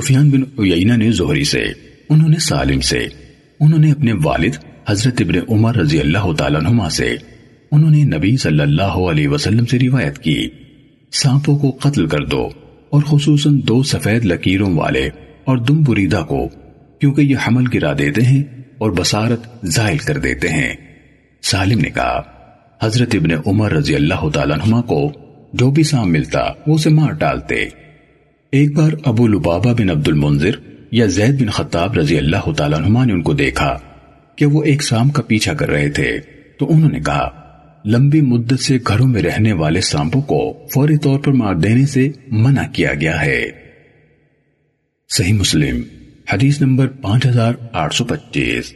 سفیان بن عیینہ نے زہری سے، انہوں نے سالم سے، انہوں نے اپنے والد حضرت ابن عمر رضی اللہ تعالیٰ عنہما سے، انہوں نے نبی صلی اللہ علیہ وسلم سے روایت کی۔ سانپوں کو قتل کر دو اور خصوصاً دو سفید لکیروں والے اور دم بریدہ کو، کیونکہ یہ حمل گرا دیتے ہیں اور بصارت زائل کر دیتے ہیں۔ سالم نے کہا، حضرت ابن عمر رضی اللہ تعالیٰ عنہ کو جو بھی سام ملتا، وہ اسے مار ڈالتے۔ ایک بار ابو لبابہ بن عبد المنظر یا زید بن خطاب رضی اللہ تعالیٰ عنہ نے ان کو دیکھا کہ وہ ایک سام کا پیچھا کر رہے تھے۔ تو انہوں نے کہا، لمبی مدت سے گھروں میں رہنے والے سانپوں کو فوری طور پر مار دینے سے منع کیا گیا ہے۔ صحیح مسلم، حدیث نمبر پانچ ہزار آٹھ سو پچیس۔